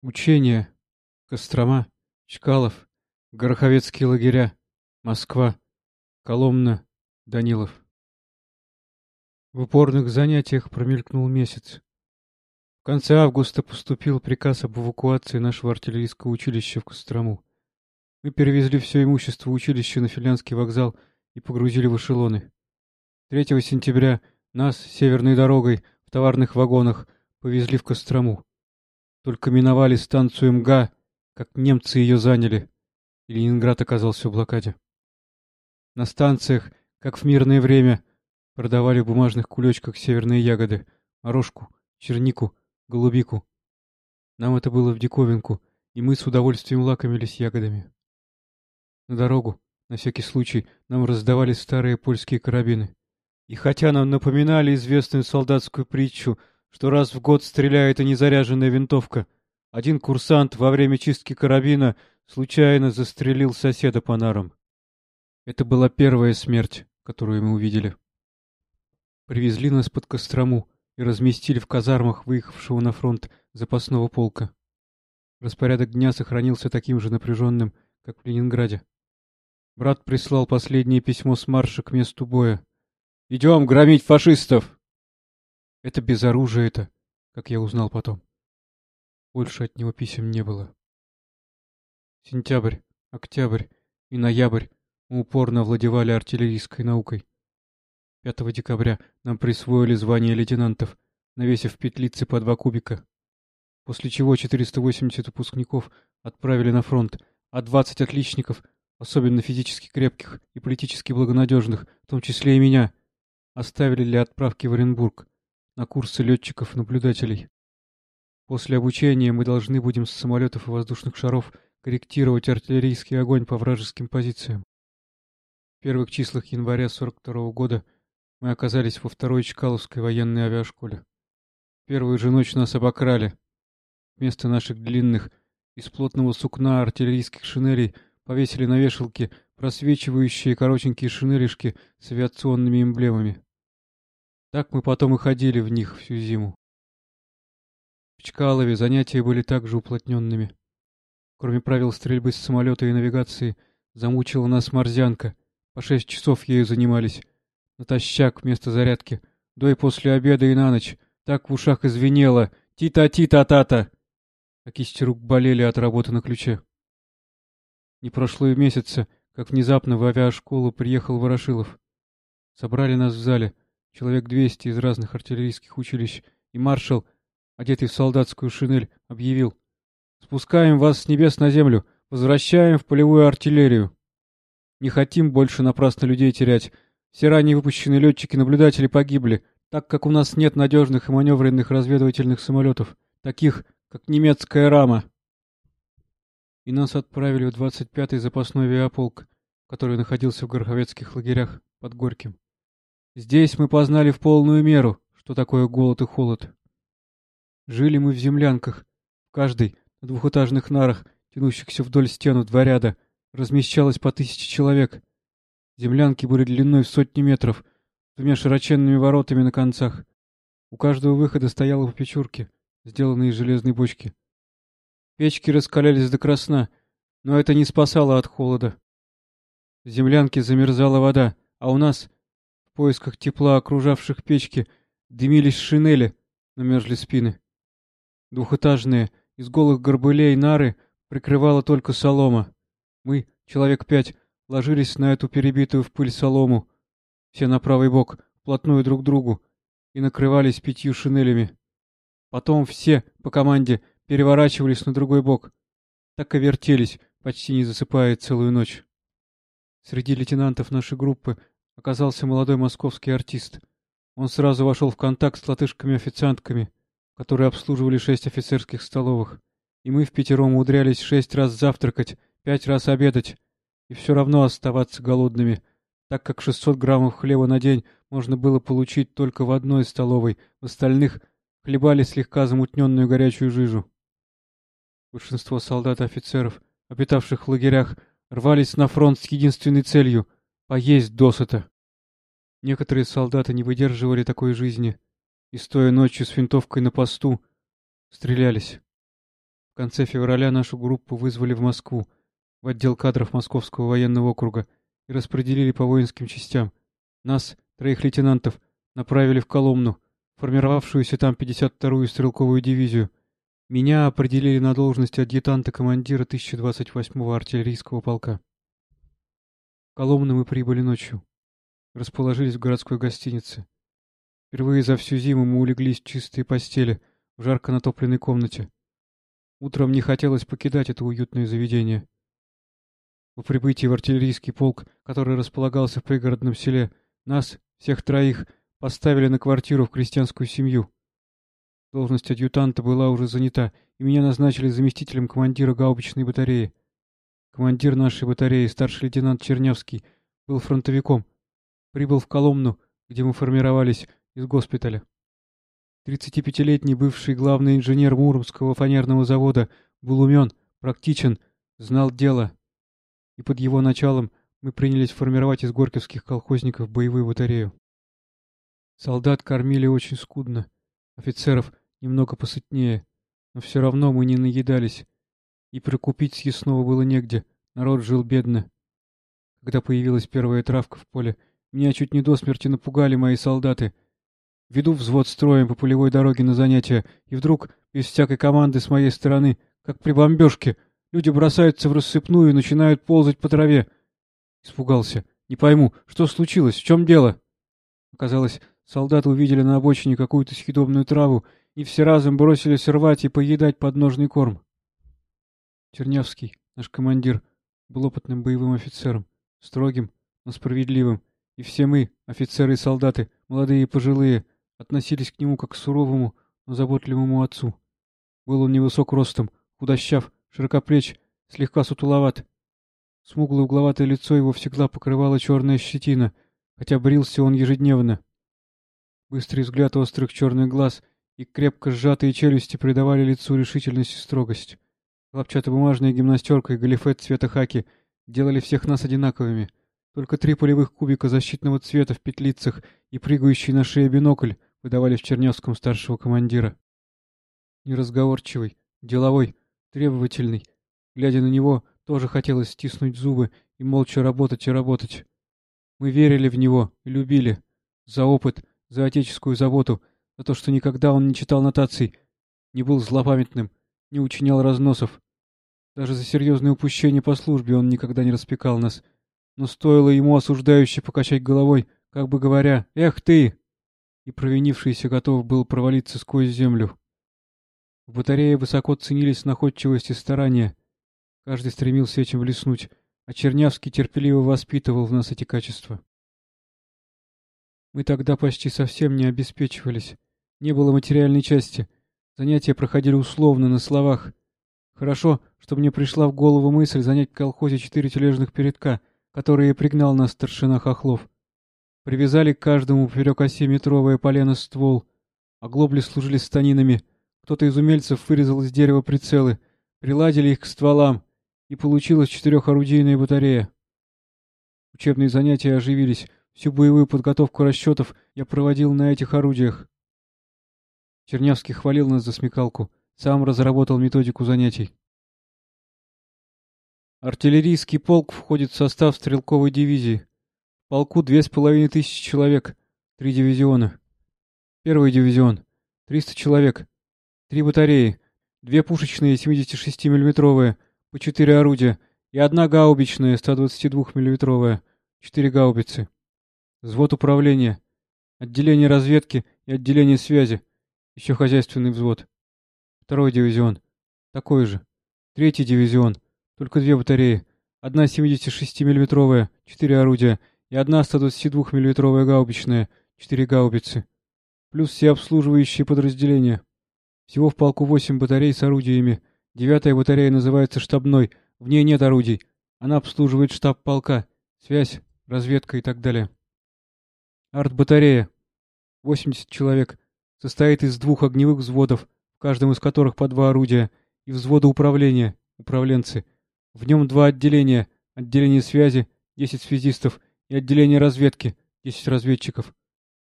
Учения. Кострома. Чкалов. Гороховецкие лагеря. Москва. Коломна. Данилов. В упорных занятиях промелькнул месяц. В конце августа поступил приказ об эвакуации нашего артиллерийского училища в Кострому. Мы перевезли все имущество училища на Финляндский вокзал и погрузили в эшелоны. 3 сентября нас северной дорогой в товарных вагонах повезли в Кострому. Только миновали станцию МГА, как немцы ее заняли, и Ленинград оказался в блокаде. На станциях, как в мирное время, продавали в бумажных кулечках северные ягоды, морожку, чернику, голубику. Нам это было в диковинку, и мы с удовольствием лакомились ягодами. На дорогу, на всякий случай, нам раздавали старые польские карабины. И хотя нам напоминали известную солдатскую притчу что раз в год стреляет и незаряженная винтовка. Один курсант во время чистки карабина случайно застрелил соседа по нарам. Это была первая смерть, которую мы увидели. Привезли нас под Кострому и разместили в казармах выехавшего на фронт запасного полка. Распорядок дня сохранился таким же напряженным, как в Ленинграде. Брат прислал последнее письмо с марша к месту боя. «Идем громить фашистов!» Это без оружия это, как я узнал потом. Больше от него писем не было. Сентябрь, октябрь и ноябрь мы упорно овладевали артиллерийской наукой. 5 декабря нам присвоили звание лейтенантов, навесив петлицы по два кубика. После чего 480 выпускников отправили на фронт, а 20 отличников, особенно физически крепких и политически благонадежных, в том числе и меня, оставили для отправки в Оренбург, на курсы летчиков-наблюдателей. После обучения мы должны будем с самолетов и воздушных шаров корректировать артиллерийский огонь по вражеским позициям. В первых числах января 42 -го года мы оказались во второй Чкаловской военной авиашколе. Первую же ночь нас обокрали. Вместо наших длинных, из плотного сукна артиллерийских шинелей повесили на вешалке просвечивающие коротенькие шинелишки с авиационными эмблемами. Так мы потом и ходили в них всю зиму. В Чкалове занятия были также уплотненными. Кроме правил стрельбы с самолета и навигации, замучила нас морзянка. По шесть часов ею занимались. Натощак вместо зарядки. До и после обеда и на ночь. Так в ушах извинело. Ти-та-ти-та-та-та. А кисти рук болели от работы на ключе. Не прошло и месяца, как внезапно в авиашколу приехал Ворошилов. Собрали нас в зале — человек двести из разных артиллерийских училищ, и маршал, одетый в солдатскую шинель, объявил «Спускаем вас с небес на землю, возвращаем в полевую артиллерию. Не хотим больше напрасно людей терять. Все ранее выпущенные летчики-наблюдатели погибли, так как у нас нет надежных и маневренных разведывательных самолетов, таких, как немецкая рама». И нас отправили в 25-й запасной авиаполк, который находился в гороховецких лагерях под Горьким. Здесь мы познали в полную меру, что такое голод и холод. Жили мы в землянках. В каждой, на двухэтажных нарах, тянущихся вдоль стену два ряда, размещалось по тысяче человек. Землянки были длиной в сотни метров, двумя широченными воротами на концах. У каждого выхода стояла по печурке, сделанной из железной бочки. Печки раскалялись до красна, но это не спасало от холода. В землянке замерзала вода, а у нас поисках тепла окружавших печки дымились шинели, но мерзли спины. Двухэтажные, из голых горбылей нары прикрывала только солома. Мы, человек пять, ложились на эту перебитую в пыль солому, все на правый бок, вплотную друг к другу, и накрывались пятью шинелями. Потом все, по команде, переворачивались на другой бок. Так и вертелись, почти не засыпая целую ночь. Среди лейтенантов нашей группы оказался молодой московский артист. Он сразу вошел в контакт с латышками-официантками, которые обслуживали шесть офицерских столовых. И мы в пятером умудрялись шесть раз завтракать, пять раз обедать, и все равно оставаться голодными, так как 600 граммов хлеба на день можно было получить только в одной столовой, в остальных хлебали слегка замутненную горячую жижу. Большинство солдат и офицеров, обитавших в лагерях, рвались на фронт с единственной целью — поесть досыта. Некоторые солдаты не выдерживали такой жизни и, стоя ночью с винтовкой на посту, стрелялись. В конце февраля нашу группу вызвали в Москву, в отдел кадров Московского военного округа, и распределили по воинским частям. Нас, троих лейтенантов, направили в Коломну, формировавшуюся там 52-ю стрелковую дивизию. Меня определили на должность адъютанта-командира 1028-го артиллерийского полка. В Коломну мы прибыли ночью. Расположились в городской гостинице. Впервые за всю зиму мы улеглись в чистые постели, в жарко натопленной комнате. Утром не хотелось покидать это уютное заведение. По прибытии в артиллерийский полк, который располагался в пригородном селе, нас, всех троих, поставили на квартиру в крестьянскую семью. Должность адъютанта была уже занята, и меня назначили заместителем командира гаубичной батареи. Командир нашей батареи, старший лейтенант Чернявский, был фронтовиком. Прибыл в Коломну, где мы формировались, из госпиталя. 35-летний бывший главный инженер Муромского фанерного завода был умен, практичен, знал дело. И под его началом мы принялись формировать из горьковских колхозников боевую батарею. Солдат кормили очень скудно, офицеров немного посытнее, но все равно мы не наедались, и прикупить съестного было негде, народ жил бедно. Когда появилась первая травка в поле, меня чуть не до смерти напугали мои солдаты — Веду взвод строем по полевой дороге на занятия, и вдруг, без всякой команды с моей стороны, как при бомбежке, люди бросаются в рассыпную и начинают ползать по траве. Испугался. Не пойму, что случилось, в чем дело? Оказалось, солдаты увидели на обочине какую-то съедобную траву и все разом бросились рвать и поедать подножный корм. Чернявский, наш командир, был опытным боевым офицером, строгим, но справедливым, и все мы, офицеры и солдаты, молодые и пожилые, относились к нему как к суровому, но заботливому отцу. Был он невысок ростом, худощав, широкоплеч, слегка сутуловат. Смуглое угловатое лицо его всегда покрывала черная щетина, хотя брился он ежедневно. Быстрый взгляд острых черных глаз и крепко сжатые челюсти придавали лицу решительность и строгость. Хлопчатобумажная гимнастерка и галифет цвета хаки делали всех нас одинаковыми. Только три полевых кубика защитного цвета в петлицах и прыгающий на шее бинокль выдавали в Чернявском старшего командира. Неразговорчивый, деловой, требовательный. Глядя на него, тоже хотелось стиснуть зубы и молча работать и работать. Мы верили в него и любили. За опыт, за отеческую заботу, за то, что никогда он не читал нотаций, не был злопамятным, не учинял разносов. Даже за серьезные упущения по службе он никогда не распекал нас. Но стоило ему осуждающе покачать головой, как бы говоря «Эх ты!» и провинившийся готов был провалиться сквозь землю. В батарее высоко ценились находчивость и старания. Каждый стремился этим блеснуть, а Чернявский терпеливо воспитывал в нас эти качества. Мы тогда почти совсем не обеспечивались. Не было материальной части. Занятия проходили условно, на словах. Хорошо, что мне пришла в голову мысль занять в колхозе четыре тележных передка, которые пригнал нас старшина Хохлов. Привязали к каждому поперек оси метровое полено ствол. Оглобли служили станинами. Кто-то из умельцев вырезал из дерева прицелы, приладили их к стволам, и получилась четырехорудийная батарея. Учебные занятия оживились. Всю боевую подготовку расчетов я проводил на этих орудиях. Чернявский хвалил нас за смекалку. Сам разработал методику занятий. Артиллерийский полк входит в состав стрелковой дивизии полку две с половиной тысячи человек, три дивизиона. Первый дивизион — триста человек, три батареи, две пушечные 76 миллиметровые по четыре орудия и одна гаубичная 122 миллиметровая четыре гаубицы. Взвод управления, отделение разведки и отделение связи, еще хозяйственный взвод. Второй дивизион, такой же. Третий дивизион, только две батареи, одна 76 миллиметровая четыре орудия и одна 122 миллиметровая гаубичная, четыре гаубицы. Плюс все обслуживающие подразделения. Всего в полку восемь батарей с орудиями. Девятая батарея называется штабной, в ней нет орудий. Она обслуживает штаб полка, связь, разведка и так далее. Арт-батарея. 80 человек. Состоит из двух огневых взводов, в каждом из которых по два орудия, и взвода управления, управленцы. В нем два отделения, отделение связи, 10 связистов и отделение разведки, 10 разведчиков.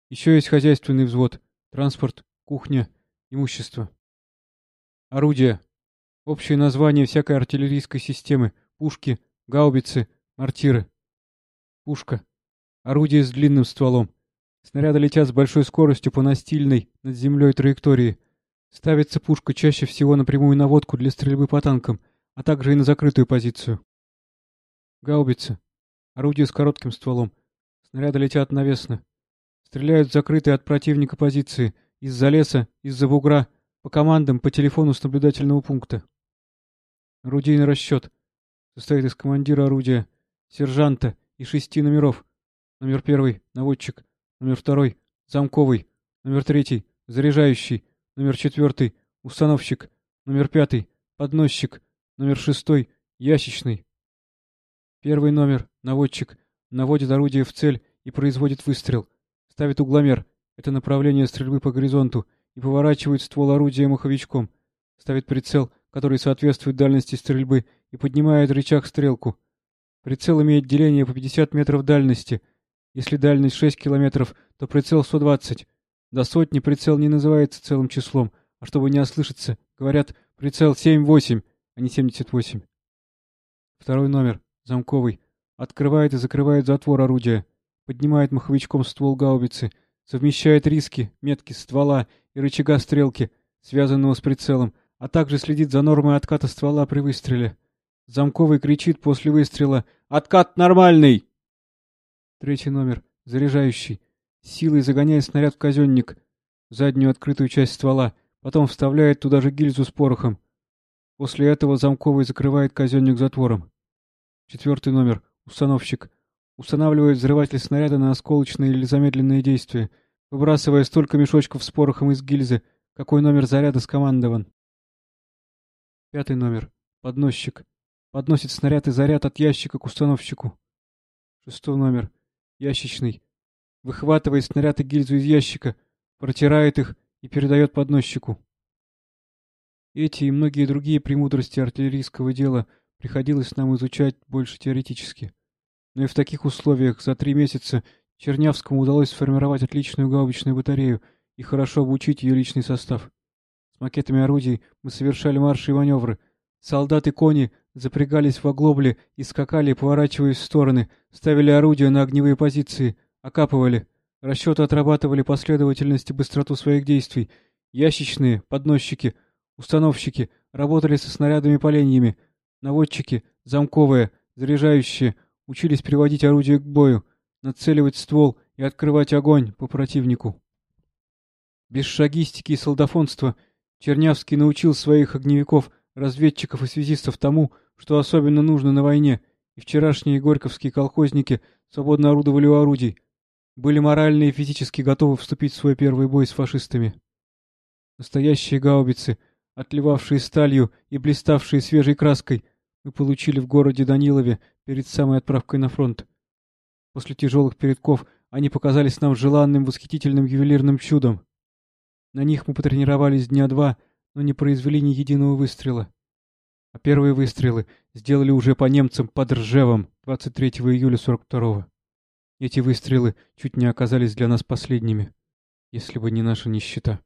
Еще есть хозяйственный взвод, транспорт, кухня, имущество. Орудия. Общее название всякой артиллерийской системы. Пушки, гаубицы, мортиры. Пушка. Орудие с длинным стволом. Снаряды летят с большой скоростью по настильной, над землей траектории. Ставится пушка чаще всего на прямую наводку для стрельбы по танкам, а также и на закрытую позицию. Гаубица. Орудие с коротким стволом. Снаряды летят навесно. Стреляют в закрытые от противника позиции. Из-за леса, из-за бугра, по командам, по телефону с наблюдательного пункта. Орудийный расчет. Состоит из командира орудия, сержанта и шести номеров. Номер первый — наводчик. Номер второй — замковый. Номер третий — заряжающий. Номер четвертый — установщик. Номер пятый — подносчик. Номер шестой — ящичный. Первый номер — наводчик. Наводит орудие в цель и производит выстрел. Ставит угломер. Это направление стрельбы по горизонту. И поворачивает ствол орудия маховичком. Ставит прицел, который соответствует дальности стрельбы, и поднимает рычаг стрелку. Прицел имеет деление по 50 метров дальности. Если дальность 6 километров, то прицел 120. До сотни прицел не называется целым числом, а чтобы не ослышаться, говорят прицел 7-8, а не 78. Второй номер, замковый, открывает и закрывает затвор орудия, поднимает маховичком ствол гаубицы, совмещает риски, метки ствола и рычага стрелки, связанного с прицелом, а также следит за нормой отката ствола при выстреле. Замковый кричит после выстрела «Откат нормальный!» Третий номер. Заряжающий. Силой загоняет снаряд в казенник, заднюю открытую часть ствола, потом вставляет туда же гильзу с порохом. После этого замковый закрывает казенник затвором. Четвертый номер. Установщик. Устанавливает взрыватель снаряда на осколочные или замедленные действия, выбрасывая столько мешочков с порохом из гильзы, какой номер заряда скомандован. Пятый номер. Подносчик. Подносит снаряд и заряд от ящика к установщику. Шестой номер. Ящичный. Выхватывает снаряд и гильзу из ящика, протирает их и передает подносчику. Эти и многие другие премудрости артиллерийского дела приходилось нам изучать больше теоретически. Но и в таких условиях за три месяца Чернявскому удалось сформировать отличную гаубичную батарею и хорошо обучить ее личный состав. С макетами орудий мы совершали марши и маневры. Солдаты-кони запрягались в оглобли и скакали, поворачиваясь в стороны, ставили орудия на огневые позиции, окапывали. Расчеты отрабатывали последовательность и быстроту своих действий. Ящичные, подносчики, установщики работали со снарядами-поленьями. Наводчики, замковые, заряжающие, учились приводить орудие к бою, нацеливать ствол и открывать огонь по противнику. Без шагистики и солдафонства Чернявский научил своих огневиков — разведчиков и связистов тому, что особенно нужно на войне, и вчерашние горьковские колхозники свободно орудовали у орудий, были морально и физически готовы вступить в свой первый бой с фашистами. Настоящие гаубицы, отливавшие сталью и блиставшие свежей краской, мы получили в городе Данилове перед самой отправкой на фронт. После тяжелых передков они показались нам желанным восхитительным ювелирным чудом. На них мы потренировались дня два — но не произвели ни единого выстрела. А первые выстрелы сделали уже по немцам под Ржевом 23 июля 42-го. Эти выстрелы чуть не оказались для нас последними, если бы не наша нищета.